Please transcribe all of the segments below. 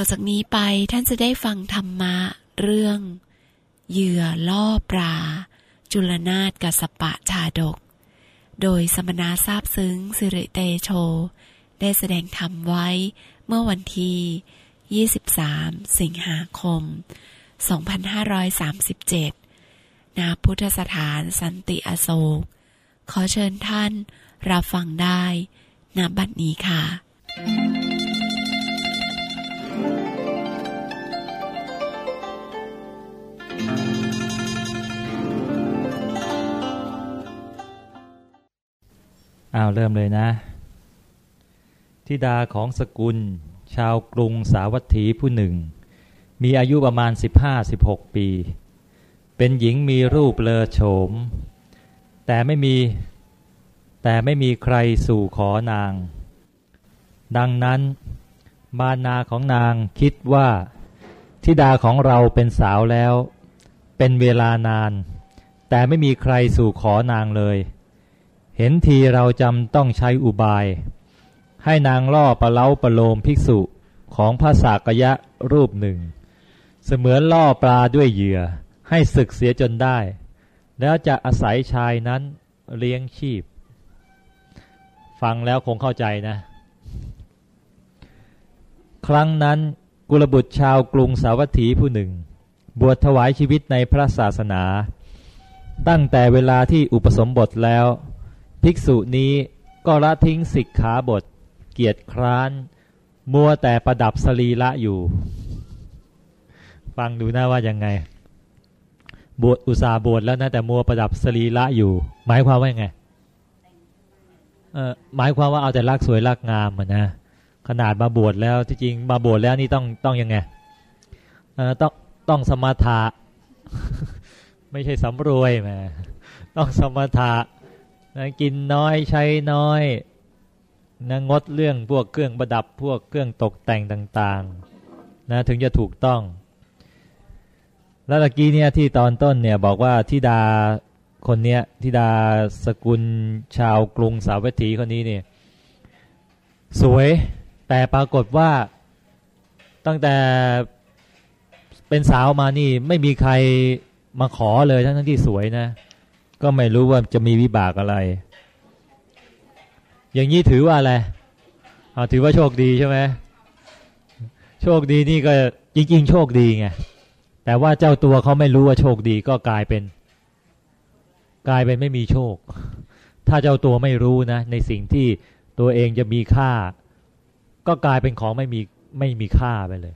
ต่อจากนี้ไปท่านจะได้ฟังธรรมะเรื่อง เหยื่อล่อปลา จุลนาฏกัสปะชาดก โดยสมณะทราบซึ้งสิริเตโช ได้แสดงธรรมไว้เมื่อวันที่ 23 สิงหาคม 2537 ณ พุทธสถานสันติอโศก ขอเชิญท่านรับฟังได้ณบัดนี้ค่ะ อ้าวเริ่มเลยนะธิดาของสกุล ชาวกรุงสาวัตถีผู้หนึ่ง มีอายุประมาณ 15-16 ปี เป็นหญิงมีรูปเลอโฉม แต่ไม่มีแต่ไม่มีใครสู่ขอนาง ดังนั้น มารนาของนางคิดว่าธิดาของเราเป็นสาวแล้ว เป็นเวลานาน แต่ไม่มีใครสู่ขอนางเลย เห็นทีเราจำต้องใช้อุบาย ให้นางล่อปลาเล้าปลาโลมภิกษุของพระสากยะรูปหนึ่ง เสมือนล่อปลาด้วยเหยื่อให้ศึกเสียจนได้ แล้วจะอาศัยชายนั้นเลี้ยงชีพ ฟังแล้วคงเข้าใจนะ ครั้งนั้นกุลบุตรชาวกรุงสาวัตถีผู้หนึ่ง บวชถวายชีวิตในพระศาสนา ตั้งแต่เวลาที่อุปสมบทแล้ว ภิกษุนี้ก็ละทิ้งสิกขาบท เกียรติคร้าน มัวแต่ประดับสรีละอยู่ ฟังดูนะว่ายังไง บวชอุตสาบวชแล้วนะแต่มัวประดับสรีละอยู่ หมายความว่ายังไงเออหมายความว่าเอาแต่รักสวยรักงามอะนะ ขนาดมาบวชแล้วที่จริงมาบวชแล้วนี่ต้องต้องยังไงต้องต้องสมถะไม่ใช่สำรวยแหมต้องสมถะนะกินน้อยใช้น้อยนะงดเรื่องพวกเครื่องประดับพวกเครื่องตกแต่งต่างๆนะถึงจะถูกต้อง แล้วตะกี้เนี่ยที่ตอนต้นเนี่ยบอกว่าทิดาคนเนี้ยทิดาสกุลชาวกรุงสาวัตถีคนนี้เนี่ยสวย แต่ปรากฏว่าตั้งแต่เป็นสาวมานี่ไม่มีใครมาขอเลยทั้งทั้งที่สวยนะ ก็ไม่รู้ว่าจะมีวิบากอะไร อย่างนี้ถือว่าอะไรเอาถือว่าโชคดีใช่ไหมโชคดีนี่ก็จริงๆโชคดีไงแต่ว่าเจ้าตัวเขาไม่รู้ว่าโชคดีก็กลายเป็น กลายเป็นไม่มีโชค ถ้าเจ้าตัวไม่รู้นะ ในสิ่งที่ตัวเองจะมีค่า ก็กลายเป็นของไม่มีไม่มีค่าไปเลย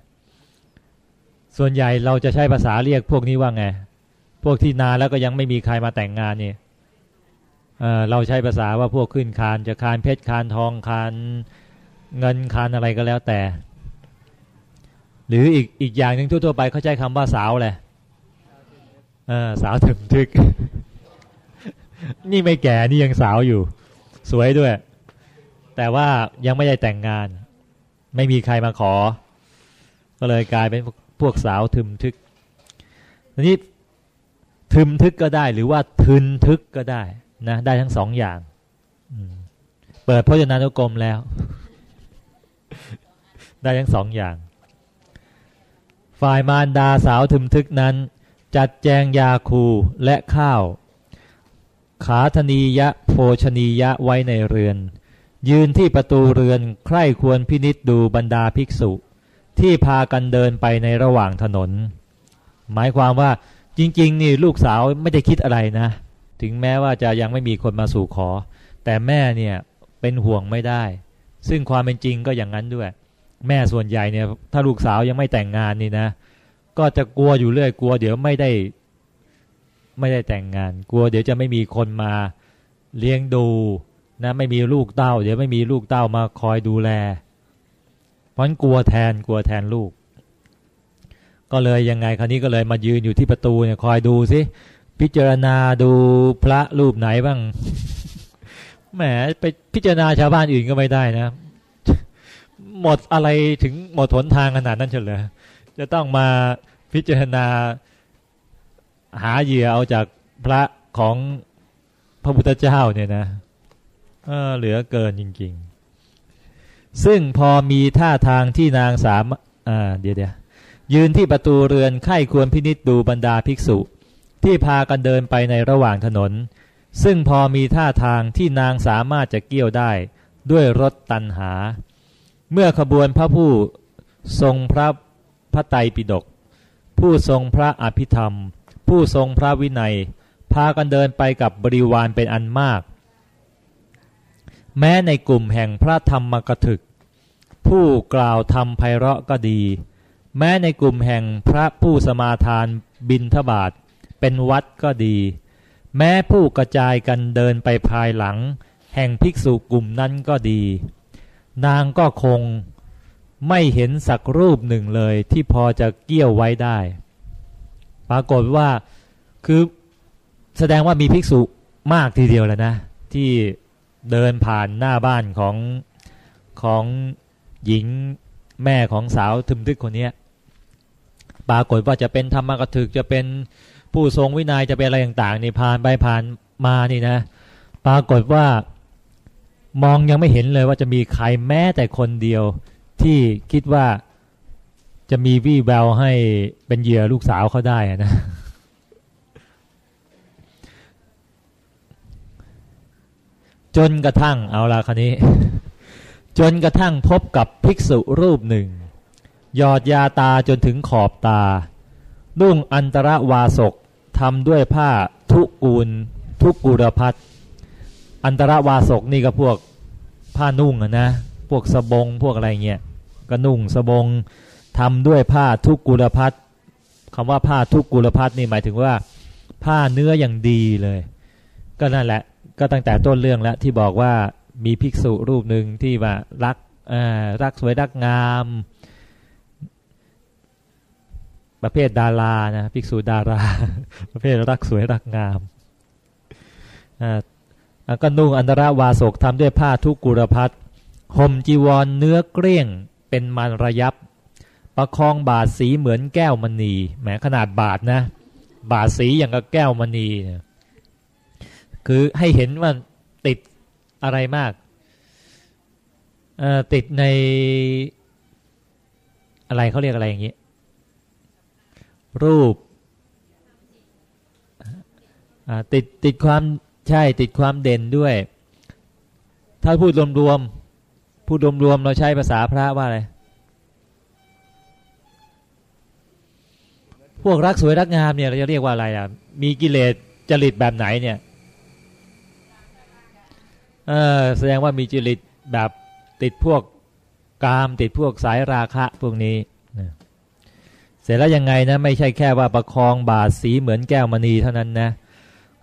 ส่วนใหญ่เราจะใช้ภาษาเรียกพวกนี้ว่าไง พวกที่นานแล้วก็ยังไม่มีใครมาแต่งงานเนี่ยเเราใช้ภาษาว่าพวกขึ้นคานจะคานเพชรคานทองคานเงินคานอะไรก็แล้วแต่ หรืออีกอีกอย่างหนึ่งทั่วๆไปเขาใช้คำว่าสาวแหละสาวถึงทึก นี่ไม่แก่นี่ยังสาวอยู่ สวยด้วย แต่ว่ายังไม่ได้แต่งงาน ไม่มีใครมาขอ ก็เลยกลายเป็นพวกสาวทึมทึกทีนี้ทึมทึกก็ได้ หรือว่าทึนทึกก็ได้นะได้ทั้งสองอย่างเปิดพจนานุกรมแล้ว ได้ทั้งสองอย่าง ฝ่ายมารดาสาวทึมทึกนั้น จัดแจงยาคูและข้าว ขาธนียะโภชนียะไว้ในเรือน ยืนที่ประตูเรือนใคร่ควรพินิษดูบรรดาภิกษุ ที่พากันเดินไปในระหว่างถนน หมายความว่าจริง ๆ นี่ลูกสาวไม่ได้คิดอะไรนะ ถึงแม้ว่าจะยังไม่มีคนมาสู่ขอ แต่แม่เนี่ยเป็นห่วงไม่ได้ ซึ่งความเป็นจริงก็อย่างนั้นด้วย แม่ส่วนใหญ่เนี่ย ถ้าลูกสาวยังไม่แต่งงานนี่นะ ก็จะกลัวอยู่เรื่อยกลัว เดี๋ยวไม่ได้ ไม่ได้แต่งงาน กลัว เดี๋ยวจะไม่มีคนมาเลี้ยงดู นะไม่มีลูกเต้า เดี๋ยวไม่มีลูกเต้ามาคอยดูแล เพราะกลัวแทนกลัวแทนลูก ก็เลยยังไงคราวนี้ก็เลยมายืนอยู่ที่ประตูเนี่ยคอยดูสิพิจารณาดูพระรูปไหนบ้างแหมไปพิจารณาชาวบ้านอื่นก็ไม่ได้นะ หมดอะไรถึงหมดหนทางขนาดนั้นเฉลยจะต้องมาพิจารณาหาเหยื่อเอาจากพระของพระพุทธเจ้าเนี่ยนะ เออเหลือเกินจริง ๆ ซึ่งพอมีท่าทางที่นางสามอ่าเดี๋ยวเดี๋ยวยืนที่ประตูเรือนไข้ควรพินิษดูบรรดาภิกษุ ที่พากันเดินไปในระหว่างถนน ซึ่งพอมีท่าทางที่นางสามารถจะเกี่ยวได้ด้วยรถตันหา เมื่อขบวนพระผู้ทรงพระพระไตรปิฎกผู้ทรงพระอภิธรรม ผู้ทรงพระวินัย พากันเดินไปกับบริวารเป็นอันมาก แม้ในกลุ่มแห่งพระธรรมกถึก ผู้กล่าวธรรมไพเราะก็ดี แม้ในกลุ่มแห่งพระผู้สมาทานบินทบาทเป็นวัดก็ดี แม้ผู้กระจายกันเดินไปภายหลัง แห่งภิกษุกลุ่มนั้นก็ดี นางก็คงไม่เห็นสักรูปหนึ่งเลยที่พอจะเกี่ยวไว้ได้ ปรากฏว่าคือแสดงว่ามีภิกษุมากทีเดียวแล้วนะ ที่ เดินผ่านหน้าบ้านของของหญิงแม่ของสาวทึมทึกคนนี้ปรากฏว่าจะเป็นธรรมกถึกจะเป็นผู้ทรงวินัยจะเป็นอะไรต่างๆนี่ผ่านไปผ่านมานี่นะ ปรากฏว่ามองยังไม่เห็นเลยว่าจะมีใครแม้แต่คนเดียวที่คิดว่าจะมีวี่แววให้เป็นเหยื่อลูกสาวเขาได้นะ จนกระทั่งเอาละคันนี้ จนกระทั่งพบกับภิกษุรูปหนึ่งหยอดยาตาจนถึงขอบตา นุ่งอันตรวาสกทำด้วยผ้าทุกูล ทุกูรพัดอันตรวาสกนี่ก็พวกผ้านุ่งนะพวกสบงพวกอะไรเงี้ยก็นุ่งสบงทำด้วยผ้าทุกุลพัดคำว่าผ้าทุกุลพัดนี่หมายถึงว่า ผ้าเนื้ออย่างดีเลย ก็นั่นแหละ ก็ตั้งแต่ต้นเรื่องแล้วที่บอกว่ามีภิกษุรูปหนึ่งที่ว่ารักรักสวยรักงาม ประเภทดารานะภิกษุดารา ประเภทรักสวยรักงามอ่าก็นุ่งอันตรวาสกทำด้วยผ้าทุกุลพัดห่มจีวรเนื้อเกลี้ยง เป็นมันระยับ ประคองบาดสีเหมือนแก้วมณีแหมขนาดบาดนะ บาดสีอย่างกับแก้วมณี คือให้เห็นว่าติดอะไรมากติดในอะไรเขาเรียกอะไรอย่างนี้ รูปติดติดความใช่ติดความเด่นด้วย ถ้าพูดรวมๆพูดรวมๆเราใช้ภาษาพระว่าอะไรพวกรักสวยรักงามเนี่ยเราจะเรียกว่าอะไรอะมีกิเลสจริตแบบไหนเนี่ย เออแสดงว่ามีจริตแบบติดพวกกามติดพวกสายราคะพวกนี้เสร็จแล้วยังไงนะไม่ใช่แค่ว่าประคองบาดสีเหมือนแก้วมณีเท่านั้นนะ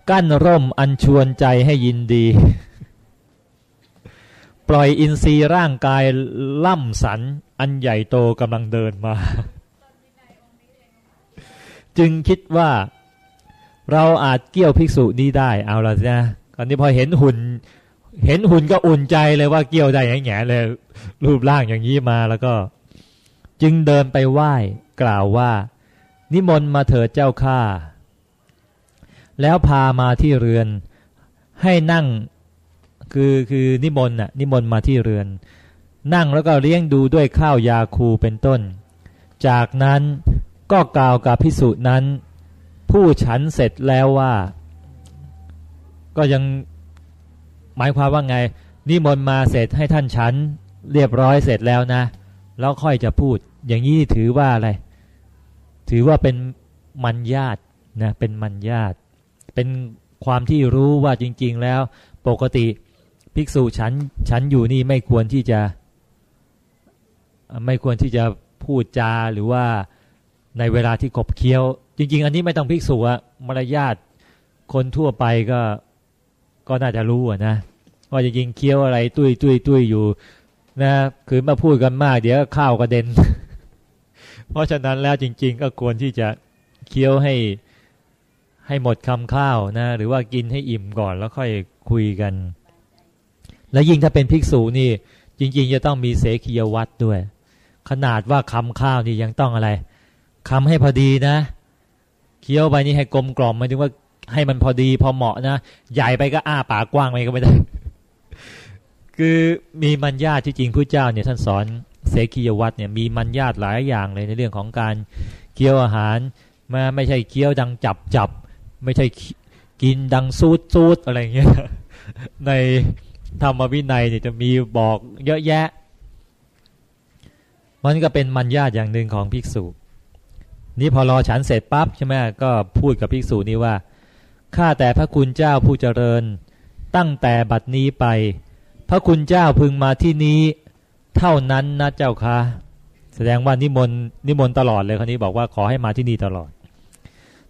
กั้นร่มอันชวนใจให้ยินดี ปล่อยอินทรีย์ร่างกายล่ำสัน อันใหญ่โตกำลังเดินมา จึงคิดว่าเราอาจเกี่ยวภิกษุนี้ได้เอาละนะตอนนี้พอเห็นหุ่น เห็นหุ่นก็อุ่นใจเลยว่าเกี่ยวได้แง่เลย รูปร่างอย่างนี้มาแล้วก็ จึงเดินไปไหว้กล่าวว่า นิมนต์มาเถิดเจ้าข้าแล้วพามาที่เรือน ให้นั่งคือคือนิมนต์น่ะนิมนต์มาที่เรือน นั่งแล้วก็เลี้ยงดูด้วยข้าวยาคูเป็นต้น จากนั้นก็กล่าวกับพิสุนั้น ผู้ฉันเสร็จแล้วว่า ก็ยัง หมายความว่าไง นิมนต์มาเสร็จให้ท่านฉัน เรียบร้อยเสร็จแล้วนะ แล้วค่อยจะพูด อย่างนี้ถือว่าอะไร ถือว่าเป็นมัญญาตนะเป็นมัญญาตเป็นความที่รู้ว่าจริง ๆ แล้ว ปกติภิกษุฉันฉันอยู่นี่ไม่ควรที่จะ ไม่ควรที่จะพูดจาหรือว่าในเวลาที่ขบเคี้ยว จริง ๆ อันนี้ไม่ต้องภิกษุอะมารยาทคนทั่วไปก็ก็น่าจะรู้นะ ว่าจริงเคี้ยวอะไร ตุ้ยตุ้ยตุ้ยอยู่ นะคือมาพูดกันมาก เดี๋ยวข้าวกระเด็น เพราะฉะนั้นแล้วจริง ๆ ก็ควรที่จะเคี้ยวให้ให้หมดคำข้าวนะ หรือว่ากินให้อิ่มก่อนแล้วค่อยคุยกัน แล้วยิ่งถ้าเป็นภิกษุนี่ จริง ๆ จะต้องมีเสขียวัตด้วย ขนาดว่าคำข้าวนี่ยังต้องอะไรคำให้พอดีนะเคี้ยวไปนี่ให้กลมกล่อมหมายถึงว่าให้มันพอดีพอเหมาะนะ ใหญ่ไปก็อ้าปากกว้างไปก็ไม่ได้ คือมีมัญญาที่จริงพระเจ้าเนี่ยท่านสอนเสกียวัตเนี่ยมีมัญญาหลายอย่างเลยในเรื่องของการเคี้ยวอาหารมาไม่ใช่เคี้ยวดังจับจับไม่ใช่กินดังซูดซูดอะไรเงี้ยในธรรมวินัยเนี่ยจะมีบอกเยอะแยะ มันก็เป็นมัญญาอย่างหนึ่งของภิกษุ นี่พอรอฉันเสร็จปั๊บใช่ไหมก็พูดกับภิกษุนี้ว่าข้าแต่พระคุณเจ้าผู้เจริญ ตั้งแต่บัดนี้ไป พระคุณเจ้าพึงมาที่นี้เท่านั้นนะเจ้าค่ะแสดงว่านิมนต์นิมนต์ตลอดเลยคนนี้บอกว่าขอให้มาที่นี่ตลอด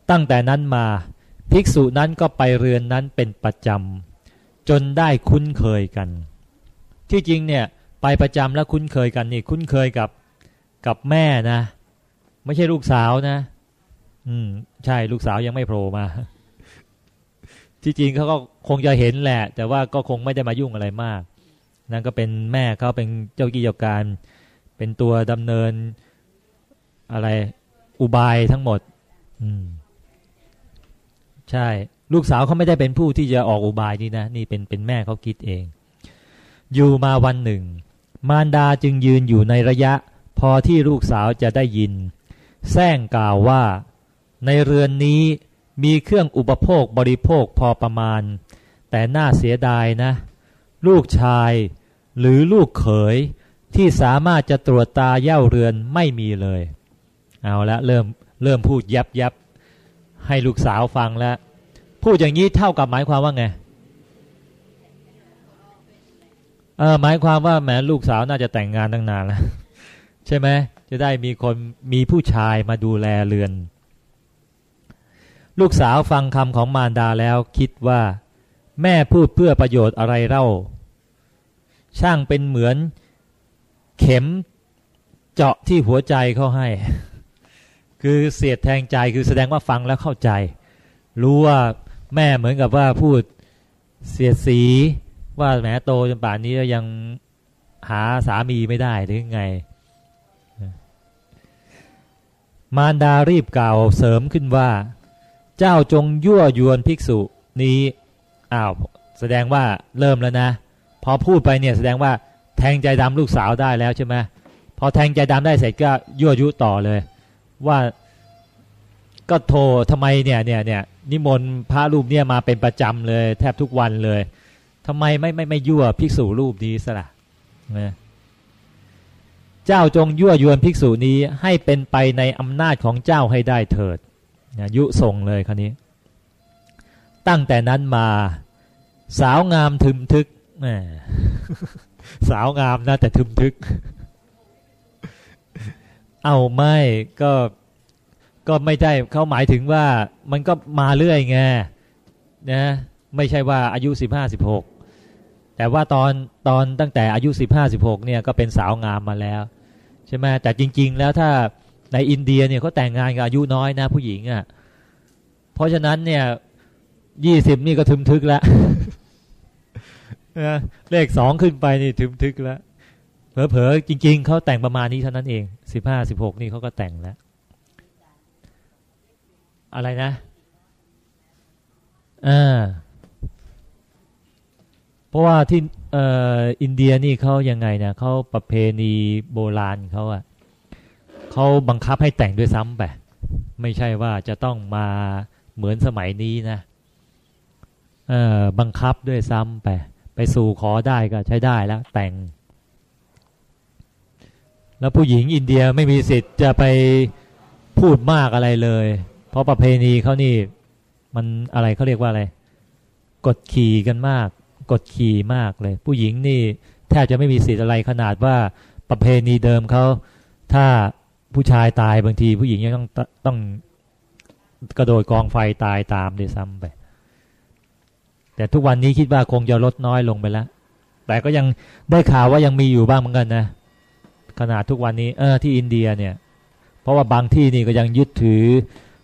ตั้งแต่นั้นมาภิกษุนั้นก็ไปเรือนนั้นเป็นประจำจนได้คุ้นเคยกัน ที่จริงเนี่ยไปประจำแล้วคุ้นเคยกันนี่คุ้นเคยกับกับแม่นะ ไม่ใช่ลูกสาวนะ อืม ใช่ลูกสาวยังไม่โผล่มา ที่จริงเขาก็คงจะเห็นแหละ แต่ว่าก็คงไม่ได้มายุ่งอะไรมาก นั่นก็เป็นแม่เขาเป็นเจ้ากิจการ เป็นตัวดำเนินอะไรอุบายทั้งหมด อืม ใช่ ลูกสาวเขาไม่ได้เป็นผู้ที่จะออกอุบายนี่นะ นี่เป็นเป็นแม่เขาคิดเอง อยู่มาวันหนึ่ง มารดาจึงยืนอยู่ในระยะ พอที่ลูกสาวจะได้ยินแซงกล่าวว่า ในเรือนนี้มีเครื่องอุปโภคบริโภคพอประมาณ แต่น่าเสียดายนะ ลูกชาย หรือลูกเขยที่สามารถจะตรวจตาเย่าเรือนไม่มีเลย เอาละเริ่มเริ่มพูดยับยับให้ลูกสาวฟังแล้ว พูดอย่างนี้เท่ากับหมายความว่าไงเออหมายความว่าแหมลูกสาวน่าจะแต่งงานตั้งนานแล้ว ใช่ไหมจะได้มีคนมีผู้ชายมาดูแลเรือน ลูกสาวฟังคำของมารดาแล้วคิดว่า แม่พูดเพื่อประโยชน์อะไรเล่า ช่างเป็นเหมือนเข็มเจาะที่หัวใจเขาให้ คือเสียดแทงใจคือแสดงว่าฟังแล้วเข้าใจ รู้ว่าแม่เหมือนกับว่าพูดเสียดสีว่าแหมโตจนป่านนี้ยังหาสามีไม่ได้หรือไง มารดารีบกล่าวเสริมขึ้นว่า เจ้าจงยั่วยวนภิกษุนี้อ้าวแสดงว่าเริ่มแล้วนะ พอพูดไปเนี่ยแสดงว่าแทงใจดำลูกสาวได้แล้วใช่ไหมพอแทงใจดำได้เสร็จก็ยั่วยุต่อเลย ว่าก็โทรทำไมเนี่ยเนี่ยเนี่ยนิมนต์พระรูปเนี่ยมาเป็นประจำเลย แทบทุกวันเลยทำไมไม่ไม่ไม่ยั่วภิกษุรูปนี้สละนะเจ้าจงยั่วยวนภิกษุนี้ให้เป็นไปในอำนาจของเจ้าให้ได้เถิดนะยุส่งเลยคราวนี้ ตั้งแต่นั้นมา สาวงามทึมทึก แหมสาวงามนะแต่ทึมทึก เอาไม่ก็ก็ไม่ใช่เขาหมายถึงว่ามันก็มาเรื่อยไงนะไม่ใช่ว่าอายุสิบห้าสิบหกแต่ว่าตอนตอนตั้งแต่อายุสิบห้าสิบหกเนี่ยก็เป็นสาวงามมาแล้วใช่ไหมแต่จริง ๆ แล้วถ้าในอินเดียเนี่ยเขาแต่งงานกับอายุน้อยนะ ผู้หญิงอะ่ะเพราะฉะนั้นเนี่ยยี่สิบนี่ก็ทึมทึกแล้ว เลขสองขึ้นไปนี่ทึมทึกแล้วเผลอๆจริง ๆเขาแต่งประมาณนี้เท่านั้นเองสิบห้าสิบหกนี่เขาก็แต่งแล้ว อะไรนะอ่าเพราะว่าที่เอ่ออินเดียนี่เขายังไงเนี่ยเขาประเพณีโบราณเขาอะเขาบังคับให้แต่งด้วยซ้ำไปไม่ใช่ว่าจะต้องมาเหมือนสมัยนี้นะเอ่อบังคับด้วยซ้ำไป ไปสู่ขอได้ก็ใช้ได้แล้วแต่ง แล้วผู้หญิงอินเดียไม่มีสิทธิ์จะไปพูดมากอะไรเลย เพราะประเพณีเขานี่ มันอะไรเขาเรียกว่าอะไร กดขี่กันมาก กดขี่มากเลย ผู้หญิงนี่แทบจะไม่มีสิทธิ์อะไรขนาดว่าประเพณีเดิมเขาถ้าผู้ชายตายบางที ผู้หญิงยังต้องต้องกระโดดกองไฟตายตามด้วยซ้ำไป แต่ทุกวันนี้คิดว่าคงจะลดน้อยลงไปแล้ว แต่ก็ยังได้ข่าวว่ายังมีอยู่บ้างเหมือนกันนะ ขนาดทุกวันนี้เออที่อินเดียเนี่ย เพราะว่าบางที่นี่ก็ยังยึดถือ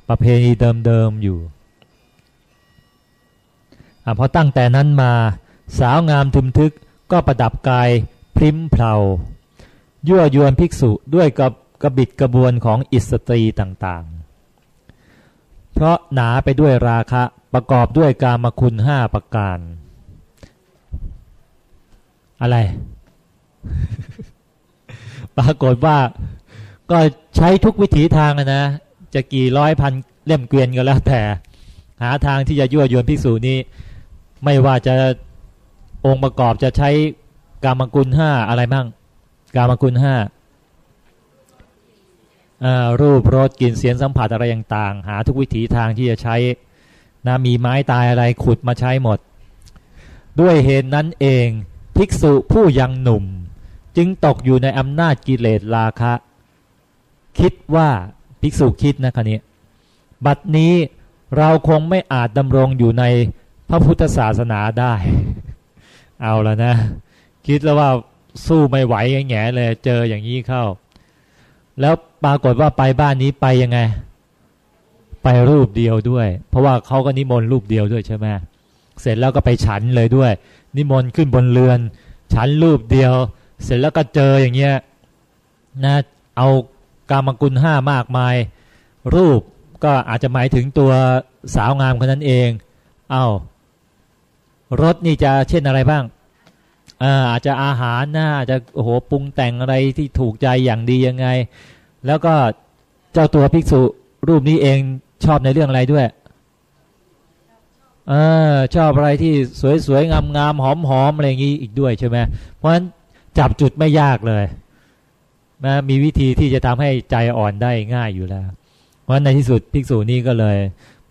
ประเพณีเดิมๆอยู่ พอตั้งแต่นั้นมาสาวงามทึมทึกก็ประดับกายพริ้มเพลายั่วยวนภิกษุด้วยกับกระบิดกระบวนของอิสตรีต่างๆ เพราะหนาไปด้วยราคะ ประกอบด้วยกามคุณห้าประการ อะไร ปรากฏว่าก็ใช้ทุกวิถีทางนะ จะกี่ร้อยพันเล่มเกวียนก็แล้วแต่ หาทางที่จะยั่วยวนภิกษุนี้ ไม่ว่าจะองค์ประกอบจะใช้กามกุลห้าอะไรบ้างกามกุลห้ารูปรสกลิ่นเสียงสัมผัสอะไรต่างๆหาทุกวิถีทางที่จะใช้ นะมีไม้ตายอะไรขุดมาใช้หมด ด้วยเหตุนั้นเองภิกษุผู้ยังหนุ่ม จึงตกอยู่ในอำนาจกิเลสราคะ คิดว่าภิกษุคิดนะคันนี้บัดนี้เราคงไม่อาจดำรงอยู่ในพระพุทธศาสนาได้ เอาแล้วนะ คิดแล้วว่าสู้ไม่ไหวแง่เลยเจออย่างนี้เข้า แล้วปรากฏว่าไปบ้านนี้ไปยังไง ไปรูปเดียวด้วย เพราะว่าเขาก็นิมนต์รูปเดียวด้วยใช่ไหมเสร็จแล้วก็ไปฉันเลยด้วย นิมนต์ขึ้นบนเรือน ฉันรูปเดียว เสร็จแล้วก็เจออย่างเงี้ยนะเอากามกุลห้ามากมาย รูปก็อาจจะหมายถึงตัวสาวงามคนนั้นเอง เอา้ารถนี่จะเช่นอะไรบ้างอาจจะอาหารนะอาจจะโอ้โหปรุงแต่งอะไรที่ถูกใจอย่างดียังไง แล้วก็เจ้าตัวภิกษุรูปนี้เอง ชอบในเรื่องอะไรด้วยอชอบอะไรที่สวยๆ งามๆ หอมๆ อะไรอย่างนี้อีกด้วยใช่ไหมเพราะฉะนั้นจับจุดไม่ยากเลยนะมีวิธีที่จะทำให้ใจอ่อนได้ง่ายอยู่แล้ว เพราะในที่สุดภิกษุนี้ก็เลย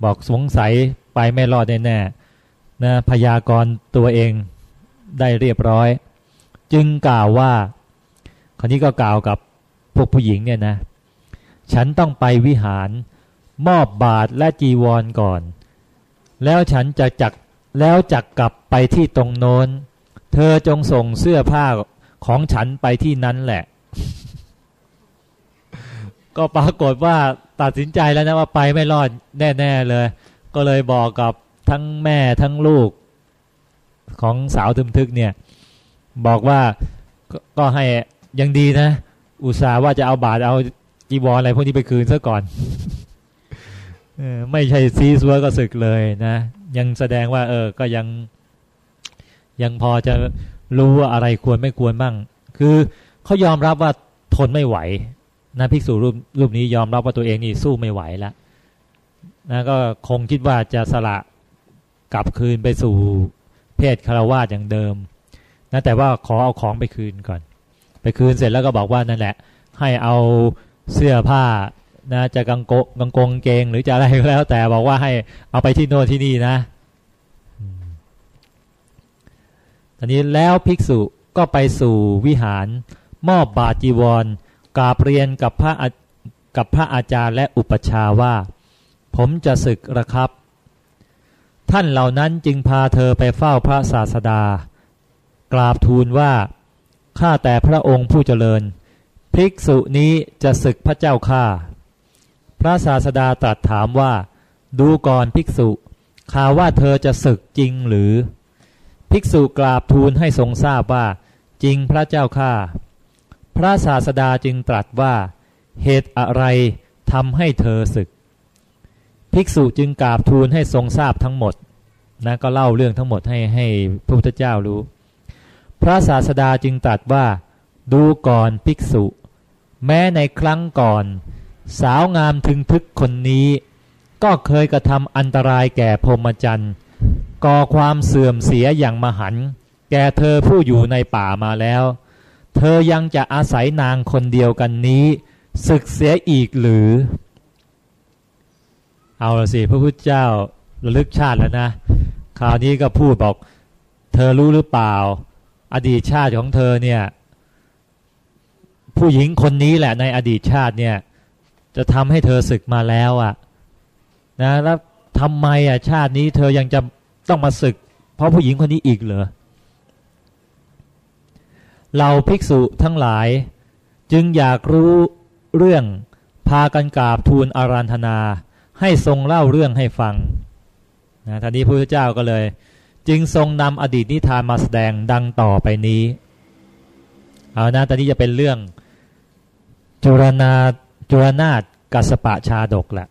บอกสงสัยไปไม่รอดแน่ๆนะพยากรณ์ตัวเองได้เรียบร้อย จึงกล่าวว่าครนี้ก็กล่าวกับพวกผู้หญิงเนี่ยนะ ฉันต้องไปวิหาร มอบบาทและจีวรก่อน แล้วฉันจะจักแล้วจักกลับไปที่ตรงโน้น เธอจงส่งเสื้อผ้าของฉันไปที่นั้นแหละ ก็ปรากฏว่าตัดสินใจแล้วนะว่าไปไม่รอดแน่ ๆเลย ก็เลยบอกกับทั้งแม่ทั้งลูก ของสาวทึมทึกเนี่ย บอกว่าก็ให้ยังดีนะ อุตส่าห์ว่าจะเอาบาทเอาจีวรอะไรพวกนี้ไปคืนซะก่อน ไม่ใช่ซีซัวก็สึกเลยนะ ยังแสดงว่า เออ ก็ยัง ยังพอจะรู้ว่าอะไรควรไม่ควรบ้าง คือเขายอมรับว่าทนไม่ไหวนะภิกษุรูปรูปนี้ยอมรับว่าตัวเองนี่สู้ไม่ไหวแล้วนะก็คงคิดว่าจะสละกลับคืนไปสู่เพศคารวาสอย่างเดิมนะแต่ว่าขอเอาของไปคืนก่อน ไปคืนเสร็จแล้วก็บอกว่านั่นแหละ ให้เอาเสื้อผ้า นะจะกังโกกังกงเกงหรือจะอะไรก็แล้ว แต่บอกว่าให้เอาไปที่โน่นที่นี่นะตอนนี้แล้วภิกษุก็ไปสู่วิหาร มอบบาจีวร กาเรียนกับพระกับพระอาจารย์และอุปชาว่า ผมจะศึกระครับ ท่านเหล่านั้นจึงพาเธอไปเฝ้าพระศาสดา กราบทูลว่าข้าแต่พระองค์ผู้เจริญ ภิกษุนี้จะศึกพระเจ้าข้า ระศาสดาตรัสถามว่า ดูก่อนภิกษุ ข่าวว่าเธอจะศึกจริงหรือ ภิกษุกราบทูลให้ทรงทราบว่า จริงพระเจ้าข้าพระศาสดาจึงตรัสว่า เหตุอะไรทำให้เธอศึก ภิกษุจึงกราบทูลให้ทรงทราบทั้งหมดนะก็เล่าเรื่องทั้งหมดให้ให้พระพุทธเจ้ารู้ พระศาสดาจึงตรัสว่า ดูก่อนภิกษุ แม้ในครั้งก่อน สาวงามถึงทึกคนนี้ ก็เคยกระทำอันตรายแก่พรหมจรรย์ก่อความเสื่อมเสียอย่างมหัน แก่เธอผู้อยู่ในป่ามาแล้ว เธอยังจะอาศัยนางคนเดียวกันนี้ศึกเสียอีกหรือ เอาละสิพระพุทธเจ้าระลึกชาติแล้วนะ คราวนี้ก็พูดบอก เธอรู้หรือเปล่า อดีตชาติของเธอเนี่ย ผู้หญิงคนนี้แหละในอดีตชาติเนี่ย จะทำให้เธอศึกมาแล้วอะ่ะ นะแล้วทำไมอะชาตินี้เธอยังจะต้องมาศึก เพราะผู้หญิงคนนี้อีกเหรอเราภิกษุทั้งหลาย จึงอยากรู้เรื่องพากันกราบทูลอารันธนา ให้ทรงเล่าเรื่องให้ฟังนะท่านนี้พระพุทธเจ้าก็เลย จึงทรงนำอดีตนิทานมาแสดงดังต่อไปนี้ เอานะตอนนี้จะเป็นเรื่องจุรนา จุรนาฏกัสปะชาดกแหละ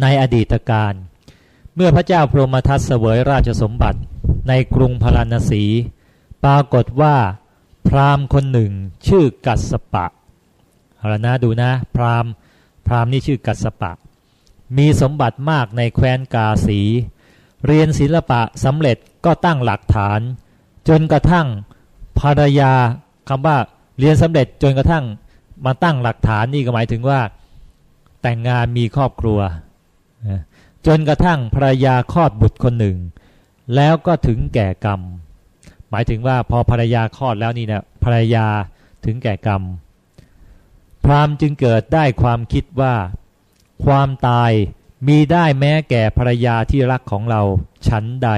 ในอดีตการ เมื่อพระเจ้าพรหมทัตเสวยราชสมบัติในกรุงพาราณสี ปรากฏว่า พราหมณ์คนหนึ่งชื่อกัสปะเอาละนะดูนะ พราหมณ์ พราหมณ์นี่ชื่อกัสปะ มีสมบัติมากในแคว้นกาสี เรียนศิลปะสำเร็จก็ตั้งหลักฐาน จนกระทั่งภรรยาคำว่าเรียนสำเร็จจนกระทั่ง มาตั้งหลักฐานนี่ก็หมายถึงว่า แต่งงานมีครอบครัว จนกระทั่งภรรยาคลอดบุตรคนหนึ่ง แล้วก็ถึงแก่กรรม หมายถึงว่าพอภรรยาคลอดแล้วนี่นะภรรยาถึงแก่กรรม พรามจึงเกิดได้ความคิดว่า ความตายมีได้แม้แก่ภรรยาที่รักของเรา ฉันใด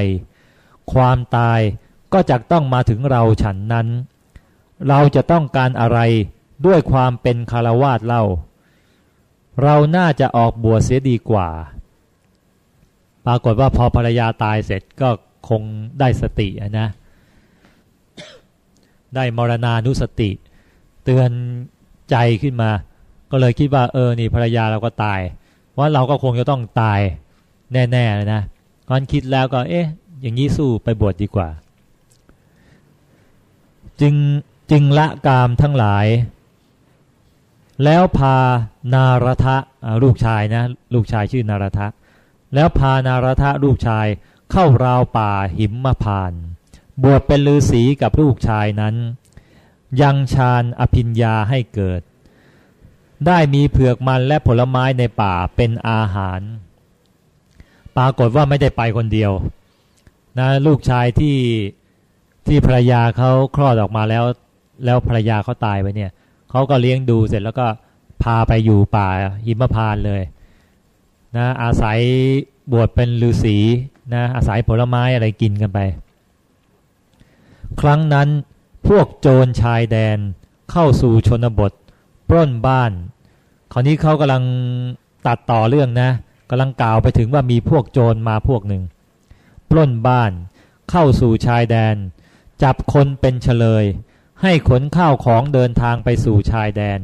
ความตายก็จะต้องมาถึงเราฉันนั้น เราจะต้องการอะไร ด้วยความเป็นคารวาสเล่า เราน่าจะออกบวชเสียดีกว่า ปรากฏว่าพอภรรยาตายเสร็จก็คงได้สตินะ ได้มรณานุสติ เตือนใจขึ้นมา ก็เลยคิดว่าเออนี่ภรรยาเราก็ตาย ว่าเราก็คงจะต้องตายแน่ๆเลยนะก่อนคิดแล้วก็เอ๊ะ อย่างนี้สู้ไปบวชดดีกว่า จึงจึงละกามทั้งหลาย แล้วพานารทะลูกชายนะ ลูกชายชื่อนารทะ แล้วพานารทะลูกชายเข้าราวป่าหิมมาพาน บวชเป็นฤาษีกับลูกชายนั้น ยังฌานอภิญญาให้เกิด ได้มีเผือกมันและผลไม้ในป่าเป็นอาหาร ปรากฏว่าไม่ได้ไปคนเดียว นะลูกชายที่ที่ภรรยาเขาคลอดออกมาแล้ว แล้วภรรยาเขาตายไปเนี่ย เขาก็เลี้ยงดูเสร็จแล้วก็พาไปอยู่ป่าหิมพานเลยนะอาศัยบวชเป็นฤาษีนะอาศัยผลไม้อะไรกินกันไป ครั้งนั้นพวกโจรชายแดนเข้าสู่ชนบท ปล้นบ้าน คราวนี้เขากำลังตัดต่อเรื่องนะกำลังกล่าวไปถึงว่ามีพวกโจรมาพวกหนึ่ง ปล้นบ้าน เข้าสู่ชายแดน จับคนเป็นเฉลย ให้ขนข้าวของเดินทางไปสู่ชายแดน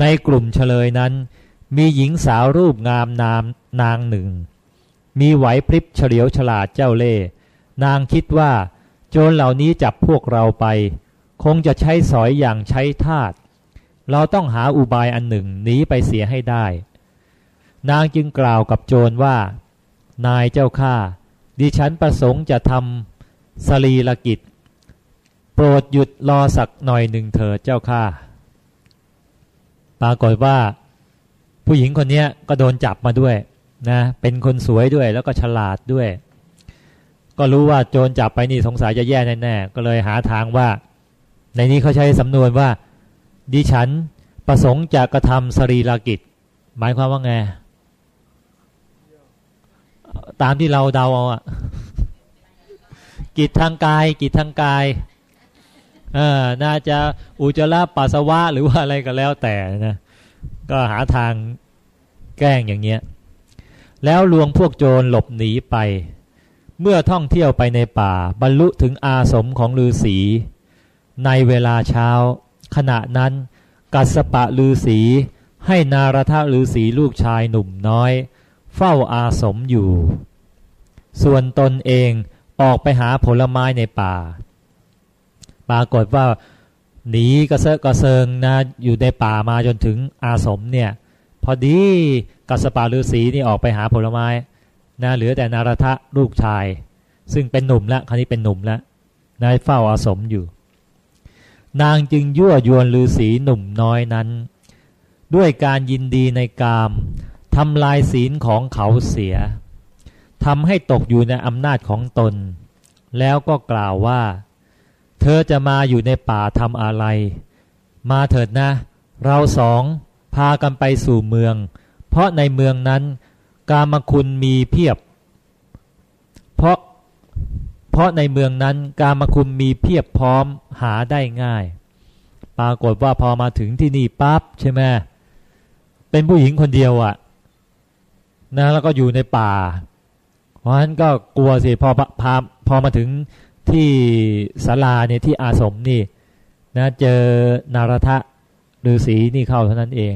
ในกลุ่มเฉลยนั้น มีหญิงสาวรูปงามนามนางหนึ่ง มีไหวพริบเฉลียวฉลาดเจ้าเล่ห์นางคิดว่า โจรเหล่านี้จับพวกเราไป คงจะใช้สอยอย่างใช้ทาตเราต้องหาอุบายอันหนึ่งหนีไปเสียให้ได้ นางจึงกล่าวกับโจรว่า นายเจ้าข้าดิฉันประสงค์จะทำสลีลกิจ โปรดหยุดรอสักหน่อยหนึ่งเถิดเจ้าข้าปรากฏว่า ผู้หญิงคนนี้ก็โดนจับมาด้วยนะ เป็นคนสวยด้วยแล้วก็ฉลาดด้วย ก็รู้ว่าโจรจับไปนี่สงสัยจะแย่แน่ๆก็เลยหาทางว่า ในนี้เขาใช้สำนวนว่า ดิฉันประสงค์จะกระทำสรีรากิจ หมายความว่าไง ตามที่เราเดาเอาอะกิจทางกาย กิจทางกาย น่าจะอุจจาระปัสสาวะหรือว่าอะไรก็แล้วแต่นะ ก็หาทางแกล้งอย่างเงี้ย แล้วลวงพวกโจรหลบหนีไป เมื่อท่องเที่ยวไปในป่า บรรลุถึงอาสมของฤาษีในเวลาเช้า ขณะนั้น กัสปะฤาษีให้นารทฤาษีลูกชายหนุ่มน้อย เฝ้าอาสมอยู่ ส่วนตนเองออกไปหาผลไม้ในป่า ปรากฏว่าหนีกระเซาะกระเซิงนะอยู่ในป่ามาจนถึงอาสมเนี่ย พอดีกัสปาฤาษีนี่ออกไปหาผลไม้นะเหลือแต่นารทะลูกชาย ซึ่งเป็นหนุ่มล้วคราวนี้เป็นหนุ่มล้วนายเฝ้าอาสมอยู่ นางจึงยั่วยวนฤาษีหนุ่มน้อยนั้น ด้วยการยินดีในกามทำลายศีลของเขาเสียทำให้ตกอยู่ในอำนาจของตน แล้วก็กล่าวว่า เธอจะมาอยู่ในป่าทำอะไร มาเถิดนะ เราสองพากันไปสู่เมือง เพราะในเมืองนั้น กามคุณมีเพียบ เพราะเพราะในเมืองนั้น กามคุณมีเพียบพร้อมหาได้ง่าย ปรากฏว่าพอมาถึงที่นี่ปั๊บใช่ไหมเป็นผู้หญิงคนเดียวอะ่ะนะแล้วก็อยู่ในป่า เพราะฉะนั้นก็กลัวสิพอพาพอมาถึง ที่ศาลาเนี่ยที่อาสมนี่นะเจอนารทะฤาษีนี่เข้าเท่านั้นเอง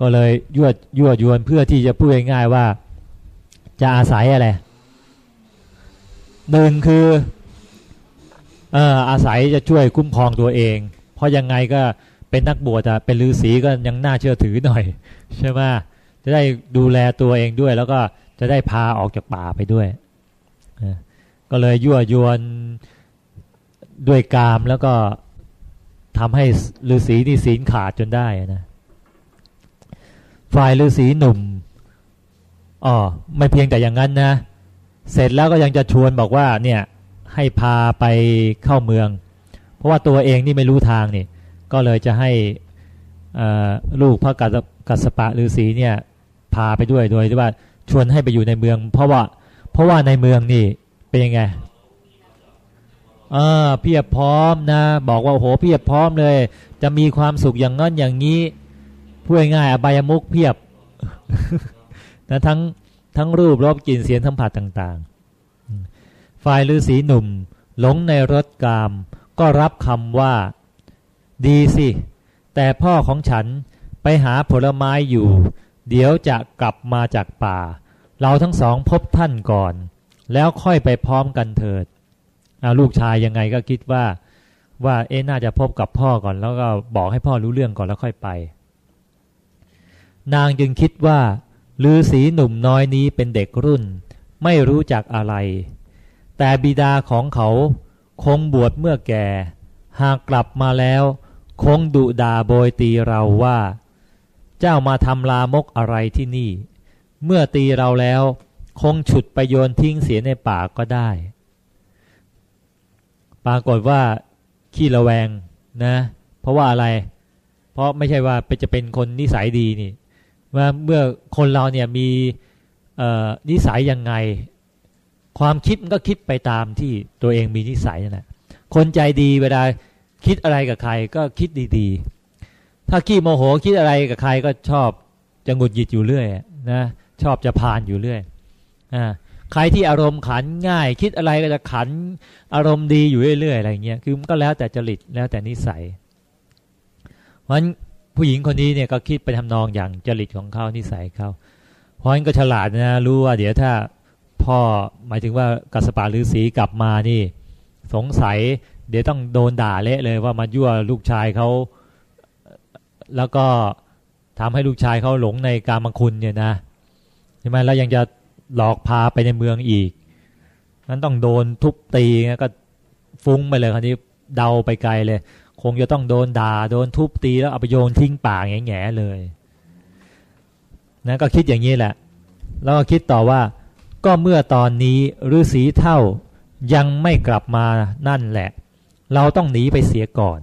ก็เลยยั่วยั่วยวนเพื่อที่จะพูดง่ายๆว่า จะอาศัยอะไรหนึ่งคือเอออาศัยจะช่วยคุ้มครองตัวเอง เพราะยังไงก็เป็นนักบวชอะเป็นฤาษีก็ยังน่าเชื่อถือหน่อยใช่ไหมจะได้ดูแลตัวเองด้วย แล้วก็จะได้พาออกจากป่าไปด้วย ก็เลยยั่วยวนด้วยกามแล้วก็ทำให้ฤาษีนี่ศีลขาดจนได้นะฝ่ายฤาษีหนุ่มอ๋อไม่เพียงแต่อย่างนั้นนะ เสร็จแล้วก็ยังจะชวนบอกว่าเนี่ยให้พาไปเข้าเมือง เพราะว่าตัวเองนี่ไม่รู้ทางนี่ก็เลยจะให้ลูกพระกัสสปะฤาษีเนี่ยพาไปด้วยโดยที่ว่าชวนให้ไปอยู่ในเมือง เพราะว่าเพราะว่าในเมืองนี่ เป็นยังไงเออเพียบพร้อมนะ บอกว่าโอ้โหเพียบพร้อมเลย จะมีความสุขอย่างนั้นอย่างนี้พูดง่ายอบายมุกเพียบนะทั้งทั้งรูปรบกลิ่นเสียงสัมผัสต่างๆ ฝ่ายฤาษีหนุ่ม หลงในรถกาม ก็รับคำว่า ดีสิ แต่พ่อของฉันไปหาผลไม้อยู่ เดี๋ยวจะกลับมาจากป่า เราทั้งสองพบท่านก่อน แล้วค่อยไปพร้อมกันเถิดลูกชายยังไงก็คิดว่า ว่าเอ๊น่าจะพบกับพ่อก่อน แล้วก็บอกให้พ่อรู้เรื่องก่อนแล้วค่อยไป นางจึงคิดว่าฤาษีหนุ่มน้อยนี้เป็นเด็กรุ่น ไม่รู้จักอะไร แต่บิดาของเขาคงบวชเมื่อแก่ หากกลับมาแล้ว คงดุด่าโบยตีเราว่า เจ้ามาทำลามกอะไรที่นี่ เมื่อตีเราแล้ว คงฉุดไปโยนทิ้งเสียในป่าก็ได้ ปรากฏว่าขี้ระแวงนะ เพราะว่าอะไร เพราะไม่ใช่ว่าไปจะเป็นคนนิสัยดีนี่ว่าเมื่อคนเราเนี่ยมีนิสัยยังไง ความคิดมันก็คิดไปตามที่ตัวเองมีนิสัยนั่นแหละคนใจดีเวลาคิดอะไรกับใครก็คิดดีๆ ถ้าขี้โมโหคิดอะไรกับใครก็ชอบจะหงุดหงิดอยู่เรื่อยนะชอบจะพานอยู่เรื่อย ใครที่อารมณ์ขันง่าย คิดอะไรก็จะขันอารมณ์ดีอยู่เรื่อยๆอะไรเงี้ยคือมันก็แล้วแต่จริตแล้วแต่นิสัยเพราะฉะนั้นผู้หญิงคนนี้เนี่ยก็คิดไปทำนองอย่างจริตของเขานิสัยเขาเพราะฉะนั้นก็ฉลาดนะรู้ว่าเดี๋ยวถ้าพ่อหมายถึงว่ากัสปาฤาษีกลับมานี่ สงสัย เดี๋ยวต้องโดนด่าเละเลยว่ามายั่วลูกชายเขาแล้วก็ทำให้ลูกชายเขาหลงในการมคุณเนี่ยนะใช่ไหมแล้วยังจะ หลอกพาไปในเมืองอีก นั้นต้องโดนทุบตีก็ฟุ้งไปเลยคราวนี้เดาไปไกลเลย คงจะต้องโดนด่าโดนทุบตีแล้วเอาไปโยนทิ้งป่าแง่ๆเลยนะก็คิดอย่างนี้แหละ แล้วก็คิดต่อว่า ก็เมื่อตอนนี้ฤาษีเท่ายังไม่กลับมานั่นแหละ เราต้องหนีไปเสียก่อน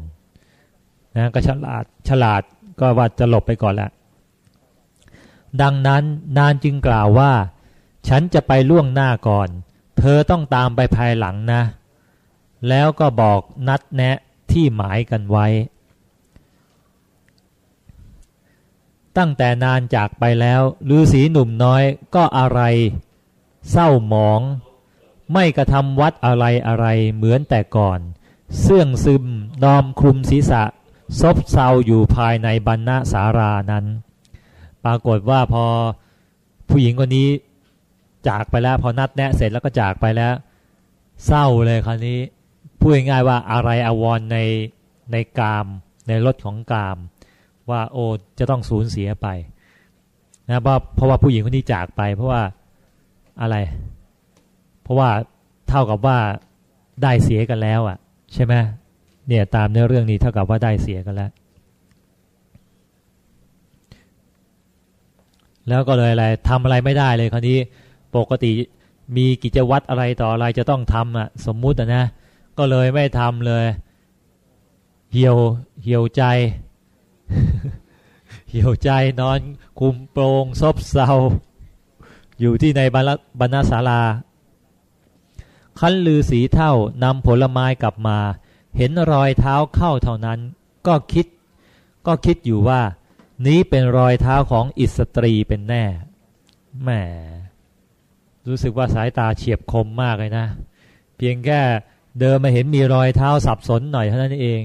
นะก็ฉลาดฉลาดก็ว่าจะหลบไปก่อนแหละดังนั้นนานจึงกล่าวว่า ฉันจะไปล่วงหน้าก่อน เธอต้องตามไปภายหลังนะ แล้วก็บอกนัดแนะที่หมายกันไว้ ตั้งแต่นานจากไปแล้วฤาษีหนุ่มน้อยก็อะไร เศร้าหมอง ไม่กระทำวัดอะไรอะไรเหมือนแต่ก่อน เสื่องซึมนอมคลุมศีรษะ ซบเซาอยู่ภายในบรรณาสารานั้น ปรากฏว่าพอผู้หญิงคนนี้ จากไปแล้ว พอนัดแนะเสร็จแล้วก็จากไปแล้ว เศร้าเลยคราวนี้พูดง่ายๆว่าอะไรอาวรในในกาม ในรถของกาม ว่าโอจะต้องสูญเสียไปนะเพราะเพราะว่าผู้หญิงคนนี้จากไป เพราะว่าอะไร เพราะว่าเท่ากับว่าได้เสียกันแล้วอะ ใช่ไหมเนี่ยตามเนื้อเรื่องนี้เท่ากับว่าได้เสียกันแล้ว แล้วก็เลยอะไรทำอะไรไม่ได้เลยคราวนี้ ปกติมีกิจวัตรอะไรต่ออะไรจะต้องทำอะ สมมุตินะ ก็เลยไม่ทำเลย เหี่ยวเหี่ยวใจ เหี่ยวใจนอน คุมโปรงซบเซาอยู่ที่ในบรรณศาลา คันลือสีเท่านำผลไม้กลับมา เห็นรอยเท้าเข้าเท่านั้น ก็คิด ก็คิดอยู่ว่า นี้เป็นรอยเท้าของอิสตรีเป็นแน่แหม รู้สึกว่าสายตาเฉียบคมมากเลยนะ เพียงแค่เดินมาเห็นมีรอยเท้าสับสนหน่อยเท่านั้นเอง